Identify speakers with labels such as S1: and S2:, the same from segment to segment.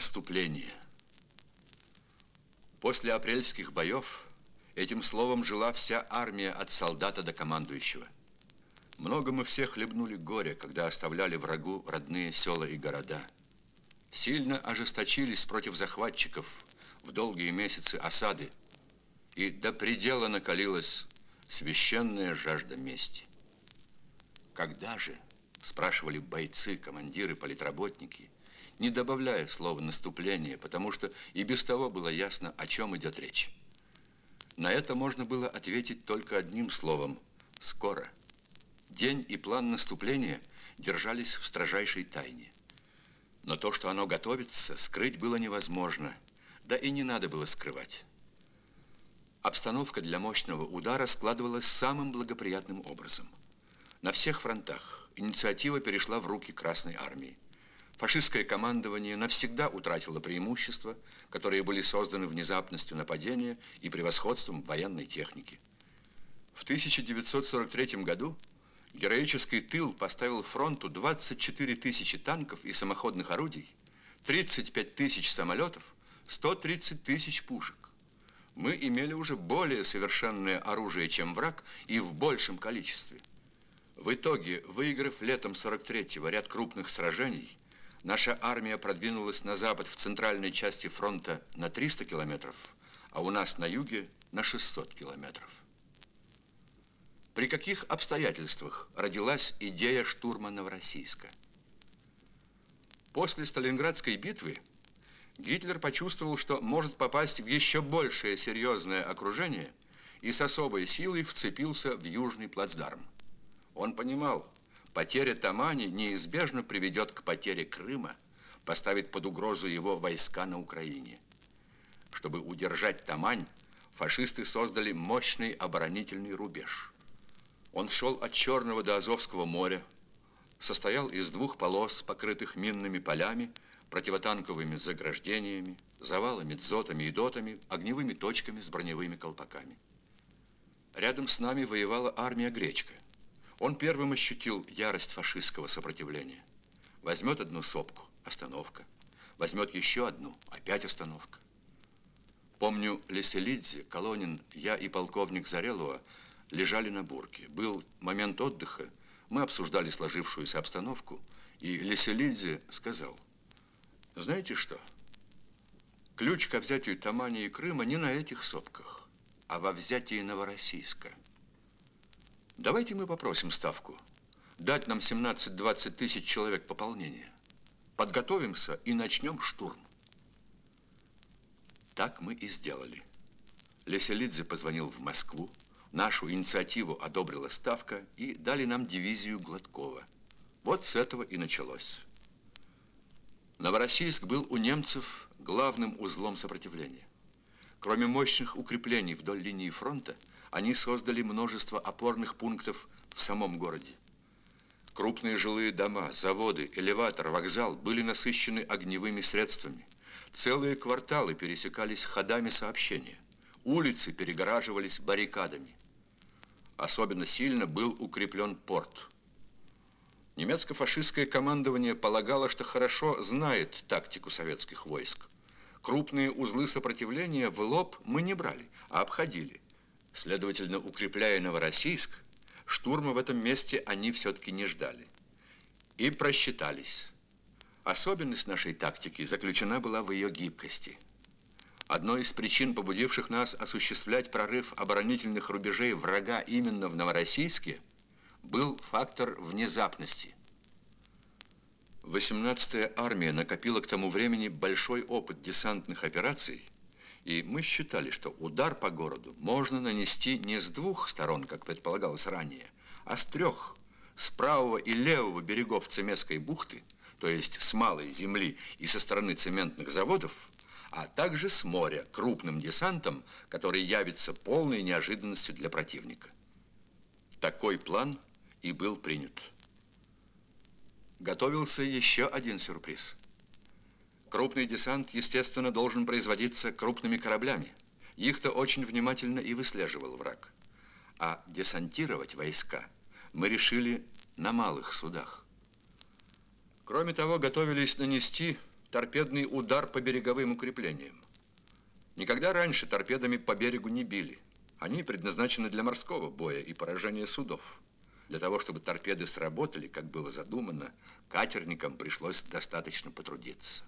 S1: Наступление. После апрельских боев этим словом жила вся армия от солдата до командующего. Много мы все хлебнули горя, когда оставляли врагу родные села и города. Сильно ожесточились против захватчиков в долгие месяцы осады, и до предела накалилась священная жажда мести. Когда же, спрашивали бойцы, командиры, политработники, не добавляя слова «наступление», потому что и без того было ясно, о чем идет речь. На это можно было ответить только одним словом – «скоро». День и план наступления держались в строжайшей тайне. Но то, что оно готовится, скрыть было невозможно, да и не надо было скрывать. Обстановка для мощного удара складывалась самым благоприятным образом. На всех фронтах инициатива перешла в руки Красной Армии. Фашистское командование навсегда утратило преимущества, которые были созданы внезапностью нападения и превосходством военной техники. В 1943 году героический тыл поставил фронту 24 тысячи танков и самоходных орудий, 35 тысяч самолетов, 130 тысяч пушек мы имели уже более совершенное оружие, чем враг, и в большем количестве. В итоге, выиграв летом 43-го ряд крупных сражений, наша армия продвинулась на запад в центральной части фронта на 300 километров, а у нас на юге на 600 километров. При каких обстоятельствах родилась идея штурма Новороссийска? После Сталинградской битвы Гитлер почувствовал, что может попасть в еще большее серьезное окружение и с особой силой вцепился в южный плацдарм. Он понимал, потеря Тамани неизбежно приведет к потере Крыма, поставит под угрозу его войска на Украине. Чтобы удержать Тамань, фашисты создали мощный оборонительный рубеж. Он шел от Черного до Азовского моря, состоял из двух полос, покрытых минными полями, противотанковыми заграждениями, завалами, дзотами и дотами, огневыми точками с броневыми колпаками. Рядом с нами воевала армия Гречка. Он первым ощутил ярость фашистского сопротивления. Возьмет одну сопку, остановка. Возьмет еще одну, опять остановка. Помню, Леселидзе, Колонин, я и полковник Зарелова лежали на бурке. Был момент отдыха, мы обсуждали сложившуюся обстановку, и Леселидзе сказал – знаете что? Ключ ко взятию Тамани и Крыма не на этих сопках, а во взятии Новороссийска. Давайте мы попросим Ставку дать нам 17-20 тысяч человек пополнения. Подготовимся и начнем штурм. Так мы и сделали. Леселидзе позвонил в Москву, нашу инициативу одобрила Ставка и дали нам дивизию Гладкова. Вот с этого и началось. Новороссийск был у немцев главным узлом сопротивления. Кроме мощных укреплений вдоль линии фронта, они создали множество опорных пунктов в самом городе. Крупные жилые дома, заводы, элеватор, вокзал были насыщены огневыми средствами. Целые кварталы пересекались ходами сообщения. Улицы перегораживались баррикадами. Особенно сильно был укреплен порт – Немецко-фашистское командование полагало, что хорошо знает тактику советских войск. Крупные узлы сопротивления в лоб мы не брали, а обходили. Следовательно, укрепляя Новороссийск, штурма в этом месте они все-таки не ждали. И просчитались. Особенность нашей тактики заключена была в ее гибкости. Одной из причин, побудивших нас осуществлять прорыв оборонительных рубежей врага именно в Новороссийске – был фактор внезапности. 18-я армия накопила к тому времени большой опыт десантных операций, и мы считали, что удар по городу можно нанести не с двух сторон, как предполагалось ранее, а с трех, с правого и левого берегов Цемесской бухты, то есть с малой земли и со стороны цементных заводов, а также с моря крупным десантом, который явится полной неожиданностью для противника. Такой план – и был принят. Готовился еще один сюрприз. Крупный десант, естественно, должен производиться крупными кораблями. Их-то очень внимательно и выслеживал враг. А десантировать войска мы решили на малых судах. Кроме того, готовились нанести торпедный удар по береговым укреплениям. Никогда раньше торпедами по берегу не били. Они предназначены для морского боя и поражения судов. Для того, чтобы торпеды сработали, как было задумано, катерникам пришлось достаточно потрудиться.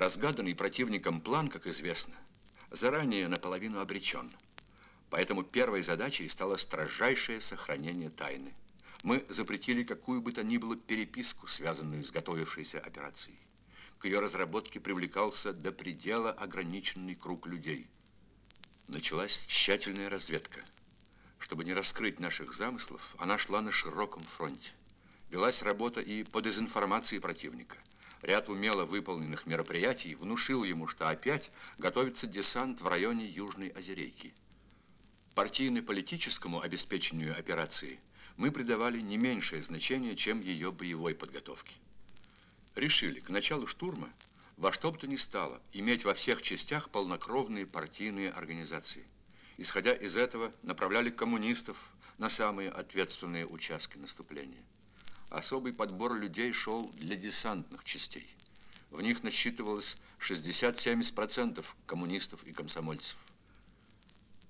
S1: Разгаданный противником план, как известно, заранее наполовину обречен. Поэтому первой задачей стало строжайшее сохранение тайны. Мы запретили какую бы то ни было переписку, связанную с готовившейся операцией. К ее разработке привлекался до предела ограниченный круг людей. Началась тщательная разведка – чтобы не раскрыть наших замыслов, она шла на широком фронте. Велась работа и по дезинформации противника. Ряд умело выполненных мероприятий внушил ему, что опять готовится десант в районе Южной Озерейки. Партийно-политическому обеспечению операции мы придавали не меньшее значение, чем ее боевой подготовке. Решили к началу штурма во что бы то ни стало иметь во всех частях полнокровные партийные организации – Исходя из этого, направляли коммунистов на самые ответственные участки наступления. Особый подбор людей шел для десантных частей. В них насчитывалось 60-70% коммунистов и комсомольцев.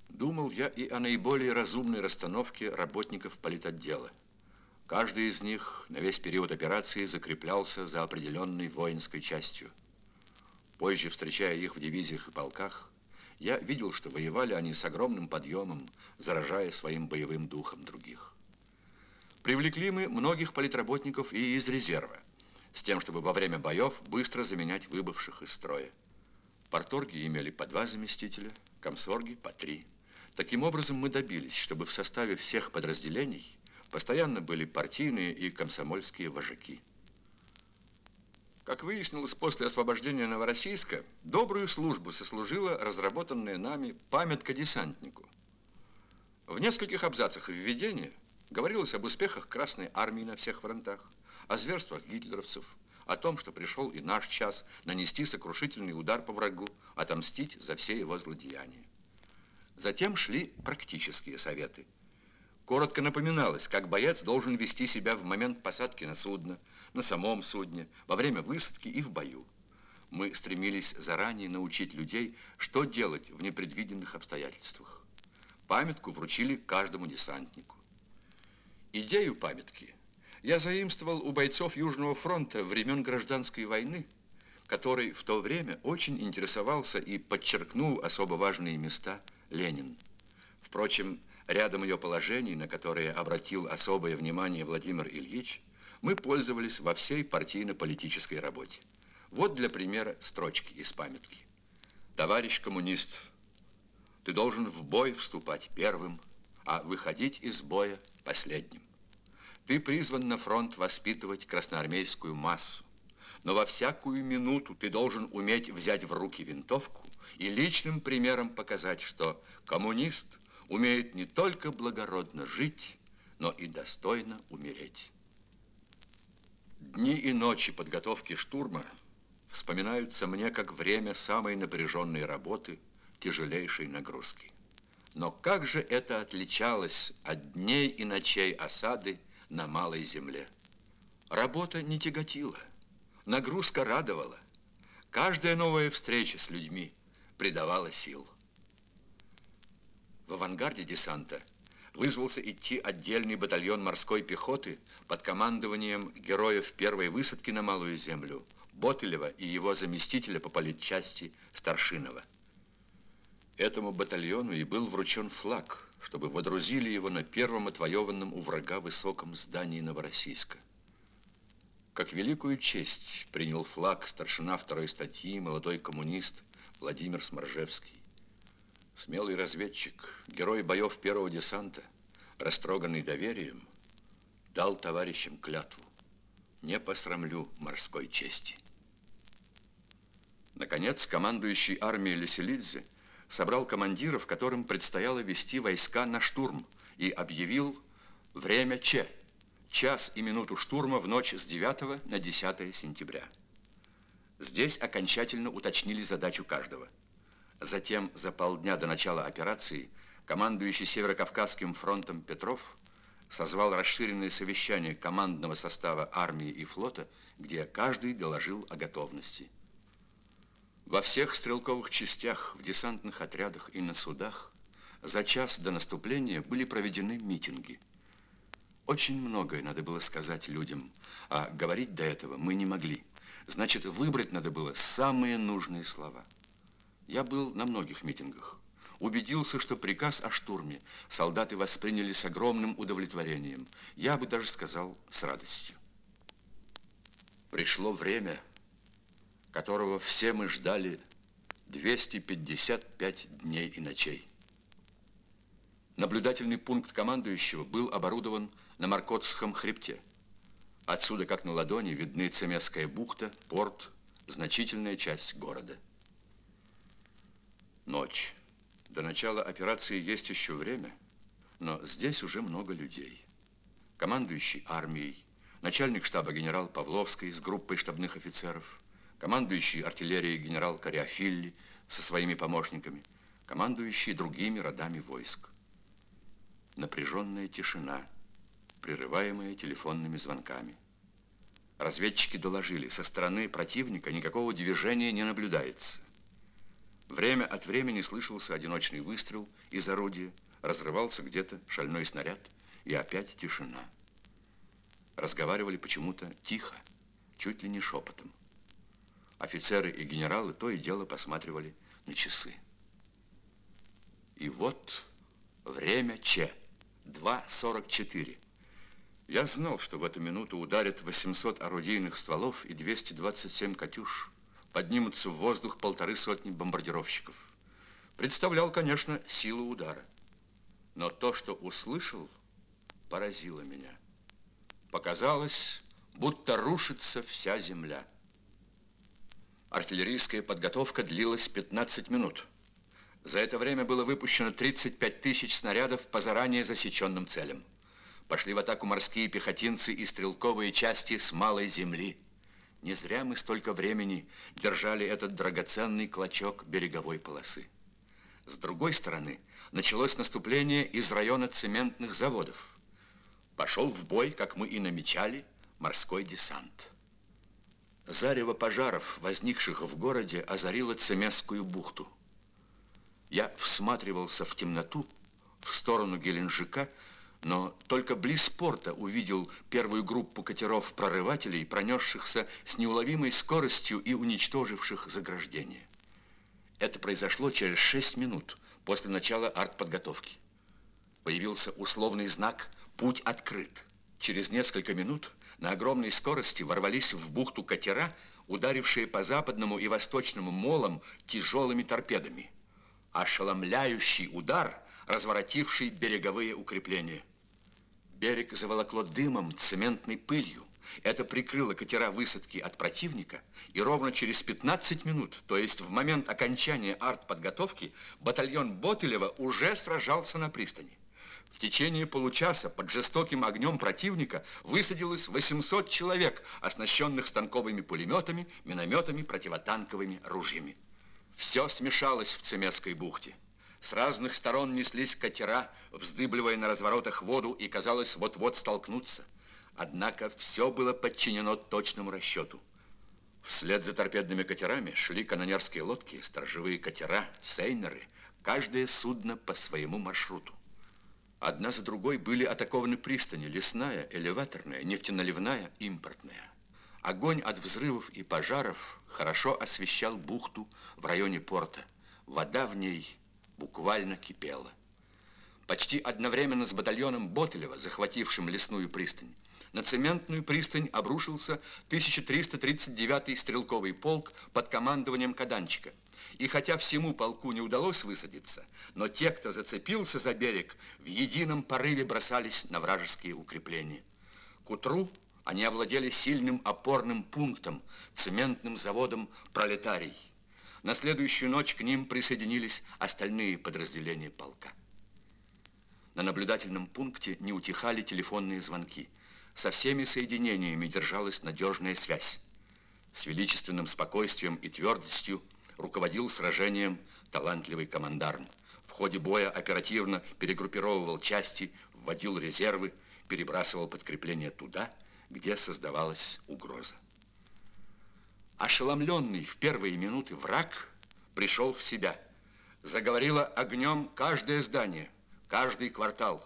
S1: Думал я и о наиболее разумной расстановке работников политотдела. Каждый из них на весь период операции закреплялся за определенной воинской частью. Позже, встречая их в дивизиях и полках, я видел, что воевали они с огромным подъемом, заражая своим боевым духом других. Привлекли мы многих политработников и из резерва, с тем, чтобы во время боев быстро заменять выбывших из строя. Порторги имели по два заместителя, комсорги по три. Таким образом мы добились, чтобы в составе всех подразделений постоянно были партийные и комсомольские вожаки. Как выяснилось после освобождения Новороссийска, добрую службу сослужила разработанная нами памятка десантнику. В нескольких абзацах введения говорилось об успехах Красной Армии на всех фронтах, о зверствах гитлеровцев, о том, что пришел и наш час нанести сокрушительный удар по врагу, отомстить за все его злодеяния. Затем шли практические советы – Коротко напоминалось, как боец должен вести себя в момент посадки на судно, на самом судне, во время высадки и в бою. Мы стремились заранее научить людей, что делать в непредвиденных обстоятельствах. Памятку вручили каждому десантнику. Идею памятки я заимствовал у бойцов Южного фронта времен гражданской войны, который в то время очень интересовался и подчеркнул особо важные места Ленин. Впрочем, Рядом ее положений, на которые обратил особое внимание Владимир Ильич, мы пользовались во всей партийно-политической работе. Вот для примера строчки из памятки. Товарищ коммунист, ты должен в бой вступать первым, а выходить из боя последним. Ты призван на фронт воспитывать красноармейскую массу, но во всякую минуту ты должен уметь взять в руки винтовку и личным примером показать, что коммунист – умеет не только благородно жить, но и достойно умереть. Дни и ночи подготовки штурма вспоминаются мне как время самой напряженной работы, тяжелейшей нагрузки. Но как же это отличалось от дней и ночей осады на малой земле? Работа не тяготила, нагрузка радовала. Каждая новая встреча с людьми придавала сил. В авангарде десанта вызвался идти отдельный батальон морской пехоты под командованием героев первой высадки на Малую Землю Ботылева и его заместителя по политчасти Старшинова. Этому батальону и был вручен флаг, чтобы водрузили его на первом отвоеванном у врага высоком здании Новороссийска. Как великую честь принял флаг старшина второй статьи, молодой коммунист Владимир Сморжевский. Смелый разведчик, герой боев первого десанта, растроганный доверием, дал товарищам клятву. Не посрамлю морской чести. Наконец, командующий армией Леселидзе собрал командиров, которым предстояло вести войска на штурм, и объявил время Че. Час и минуту штурма в ночь с 9 на 10 сентября. Здесь окончательно уточнили задачу каждого – Затем, за полдня до начала операции, командующий Северокавказским фронтом Петров созвал расширенное совещание командного состава армии и флота, где каждый доложил о готовности. Во всех стрелковых частях, в десантных отрядах и на судах за час до наступления были проведены митинги. Очень многое надо было сказать людям, а говорить до этого мы не могли. Значит, выбрать надо было самые нужные слова. Я был на многих митингах. Убедился, что приказ о штурме солдаты восприняли с огромным удовлетворением. Я бы даже сказал, с радостью. Пришло время, которого все мы ждали 255 дней и ночей. Наблюдательный пункт командующего был оборудован на Маркотском хребте. Отсюда, как на ладони, видны Цемесская бухта, порт, значительная часть города. Ночь. До начала операции есть еще время, но здесь уже много людей. Командующий армией, начальник штаба генерал Павловский с группой штабных офицеров, командующий артиллерией генерал Кариафилли со своими помощниками, командующий другими родами войск. Напряженная тишина, прерываемая телефонными звонками. Разведчики доложили, со стороны противника никакого движения не наблюдается. Время от времени слышался одиночный выстрел из орудия, разрывался где-то шальной снаряд, и опять тишина. Разговаривали почему-то тихо, чуть ли не шепотом. Офицеры и генералы то и дело посматривали на часы. И вот время Ч. 2.44. Я знал, что в эту минуту ударят 800 орудийных стволов и 227 «Катюш» поднимутся в воздух полторы сотни бомбардировщиков. Представлял, конечно, силу удара. Но то, что услышал, поразило меня. Показалось, будто рушится вся земля. Артиллерийская подготовка длилась 15 минут. За это время было выпущено 35 тысяч снарядов по заранее засеченным целям. Пошли в атаку морские пехотинцы и стрелковые части с малой земли. Не зря мы столько времени держали этот драгоценный клочок береговой полосы. С другой стороны, началось наступление из района цементных заводов. Пошел в бой, как мы и намечали, морской десант. Зарево пожаров, возникших в городе, озарило Цемесскую бухту. Я всматривался в темноту, в сторону Геленджика, но только близ порта увидел первую группу катеров-прорывателей, пронесшихся с неуловимой скоростью и уничтоживших заграждение. Это произошло через шесть минут после начала артподготовки. Появился условный знак «Путь открыт». Через несколько минут на огромной скорости ворвались в бухту катера, ударившие по западному и восточному молам тяжелыми торпедами. Ошеломляющий удар, разворотивший береговые укрепления. Берег заволокло дымом, цементной пылью. Это прикрыло катера высадки от противника, и ровно через 15 минут, то есть в момент окончания артподготовки, батальон Ботылева уже сражался на пристани. В течение получаса под жестоким огнем противника высадилось 800 человек, оснащенных станковыми пулеметами, минометами, противотанковыми ружьями. Все смешалось в Цемесской бухте. С разных сторон неслись катера, вздыбливая на разворотах воду и, казалось, вот-вот столкнуться. Однако все было подчинено точному расчету. Вслед за торпедными катерами шли канонерские лодки, сторожевые катера, сейнеры, каждое судно по своему маршруту. Одна за другой были атакованы пристани, лесная, элеваторная, нефтеналивная, импортная. Огонь от взрывов и пожаров хорошо освещал бухту в районе порта. Вода в ней буквально кипела. Почти одновременно с батальоном Ботелева, захватившим лесную пристань, на цементную пристань обрушился 1339-й стрелковый полк под командованием Каданчика. И хотя всему полку не удалось высадиться, но те, кто зацепился за берег, в едином порыве бросались на вражеские укрепления. К утру они овладели сильным опорным пунктом, цементным заводом «Пролетарий». На следующую ночь к ним присоединились остальные подразделения полка. На наблюдательном пункте не утихали телефонные звонки. Со всеми соединениями держалась надежная связь. С величественным спокойствием и твердостью руководил сражением талантливый командарм. В ходе боя оперативно перегруппировывал части, вводил резервы, перебрасывал подкрепление туда, где создавалась угроза. Ошеломленный в первые минуты враг пришел в себя. Заговорило огнем каждое здание, каждый квартал.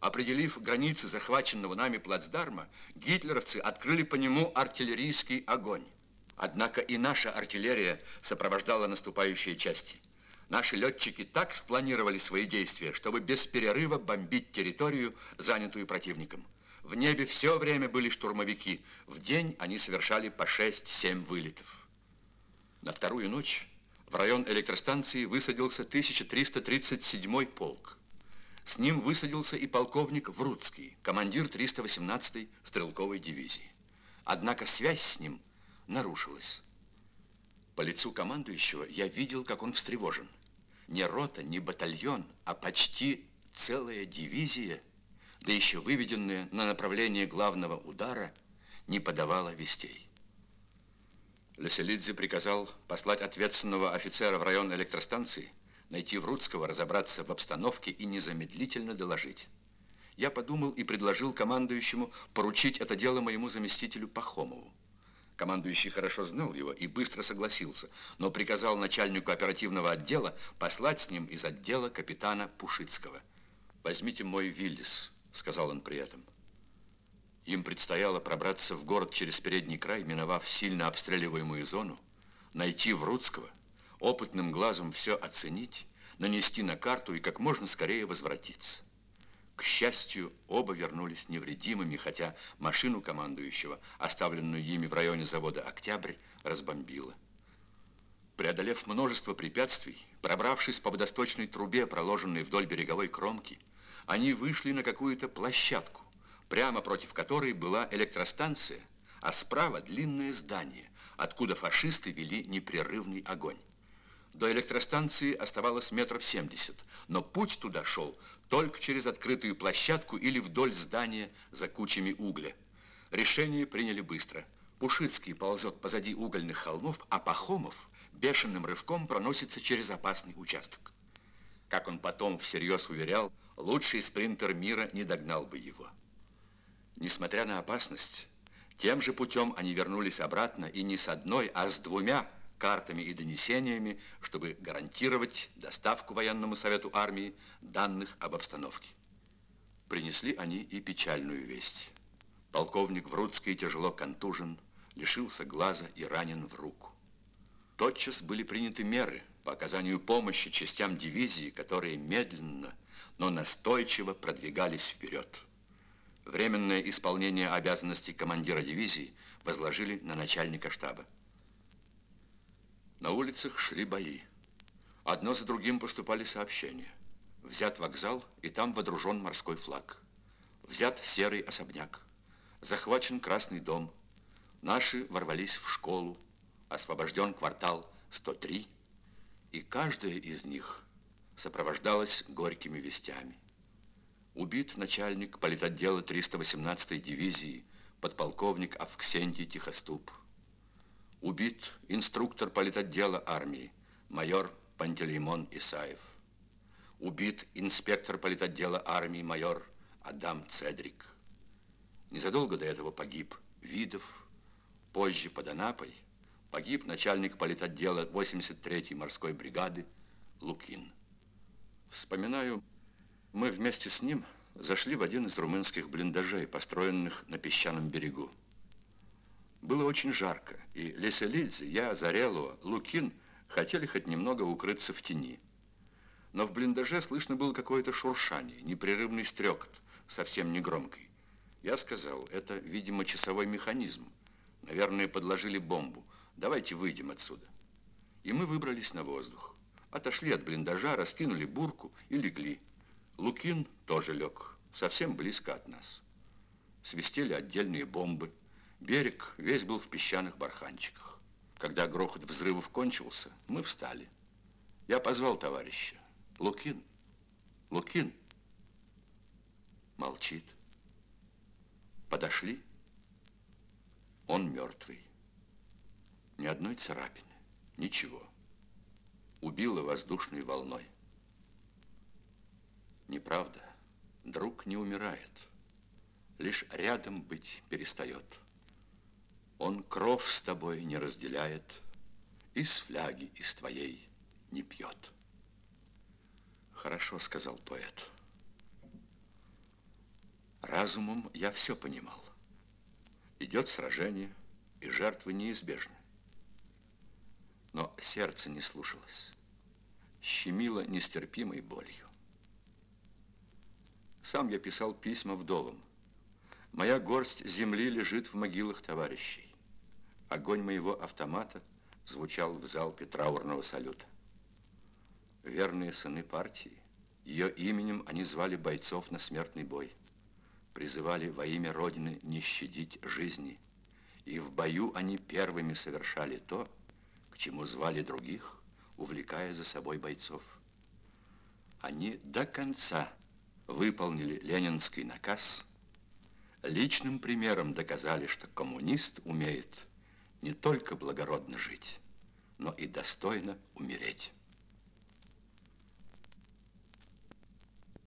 S1: Определив границы захваченного нами плацдарма, гитлеровцы открыли по нему артиллерийский огонь. Однако и наша артиллерия сопровождала наступающие части. Наши летчики так спланировали свои действия, чтобы без перерыва бомбить территорию, занятую противником. В небе все время были штурмовики. В день они совершали по 6-7 вылетов. На вторую ночь в район электростанции высадился 1337 полк. С ним высадился и полковник Вруцкий, командир 318-й стрелковой дивизии. Однако связь с ним нарушилась. По лицу командующего я видел, как он встревожен. Не рота, не батальон, а почти целая дивизия, да еще выведенная на направление главного удара, не подавала вестей. Леселидзе приказал послать ответственного офицера в район электростанции, найти Врудского, разобраться в обстановке и незамедлительно доложить. Я подумал и предложил командующему поручить это дело моему заместителю Пахомову. Командующий хорошо знал его и быстро согласился, но приказал начальнику оперативного отдела послать с ним из отдела капитана Пушицкого. «Возьмите мой Виллис», — сказал он при этом. Им предстояло пробраться в город через передний край, миновав сильно обстреливаемую зону, найти Врудского, опытным глазом все оценить, нанести на карту и как можно скорее возвратиться. К счастью, оба вернулись невредимыми, хотя машину командующего, оставленную ими в районе завода «Октябрь», разбомбило. Преодолев множество препятствий, пробравшись по водосточной трубе, проложенной вдоль береговой кромки, они вышли на какую-то площадку, прямо против которой была электростанция, а справа длинное здание, откуда фашисты вели непрерывный огонь. До электростанции оставалось метров 70, но путь туда шел только через открытую площадку или вдоль здания за кучами угля. Решение приняли быстро. Пушицкий ползет позади угольных холмов, а Пахомов бешеным рывком проносится через опасный участок. Как он потом всерьез уверял, лучший спринтер мира не догнал бы его. Несмотря на опасность, тем же путем они вернулись обратно и не с одной, а с двумя картами и донесениями, чтобы гарантировать доставку военному совету армии данных об обстановке. Принесли они и печальную весть. Полковник Врудский тяжело контужен, лишился глаза и ранен в руку. Тотчас были приняты меры по оказанию помощи частям дивизии, которые медленно, но настойчиво продвигались вперед. Временное исполнение обязанностей командира дивизии возложили на начальника штаба. На улицах шли бои. Одно за другим поступали сообщения. Взят вокзал, и там водружен морской флаг. Взят серый особняк. Захвачен Красный дом. Наши ворвались в школу. Освобожден квартал 103. И каждая из них сопровождалась горькими вестями. Убит начальник политотдела 318-й дивизии, подполковник Авксентий Тихоступ. Убит инструктор политотдела армии, майор Пантелеймон Исаев. Убит инспектор политотдела армии, майор Адам Цедрик. Незадолго до этого погиб Видов. Позже под Анапой погиб начальник политотдела 83-й морской бригады Лукин. Вспоминаю, мы вместе с ним зашли в один из румынских блиндажей, построенных на песчаном берегу. Было очень жарко, и Леселидзе, я, Зарелова, Лукин хотели хоть немного укрыться в тени. Но в блиндаже слышно было какое-то шуршание, непрерывный стрекот, совсем не громкий. Я сказал, это, видимо, часовой механизм. Наверное, подложили бомбу. Давайте выйдем отсюда. И мы выбрались на воздух. Отошли от блиндажа, раскинули бурку и легли. Лукин тоже лег, совсем близко от нас. Свистели отдельные бомбы. Берег весь был в песчаных барханчиках. Когда грохот взрывов кончился, мы встали. Я позвал товарища. Лукин, Лукин. Молчит. Подошли. Он мертвый. Ни одной царапины. Ничего. Убило воздушной волной. Неправда. Друг не умирает. лишь рядом быть перестает. Он кров с тобой не разделяет, из фляги из твоей не пьет. Хорошо, сказал поэт. Разумом я все понимал. Идет сражение, и жертвы неизбежны. Но сердце не слушалось, щемило нестерпимой болью. Сам я писал письма вдовам. Моя горсть земли лежит в могилах товарищей. Огонь моего автомата звучал в залпе траурного салюта. Верные сыны партии, ее именем они звали бойцов на смертный бой. Призывали во имя Родины не щадить жизни. И в бою они первыми совершали то, к чему звали других, увлекая за собой бойцов. Они до конца выполнили ленинский наказ, личным примером доказали, что коммунист умеет не только благородно жить, но и достойно умереть.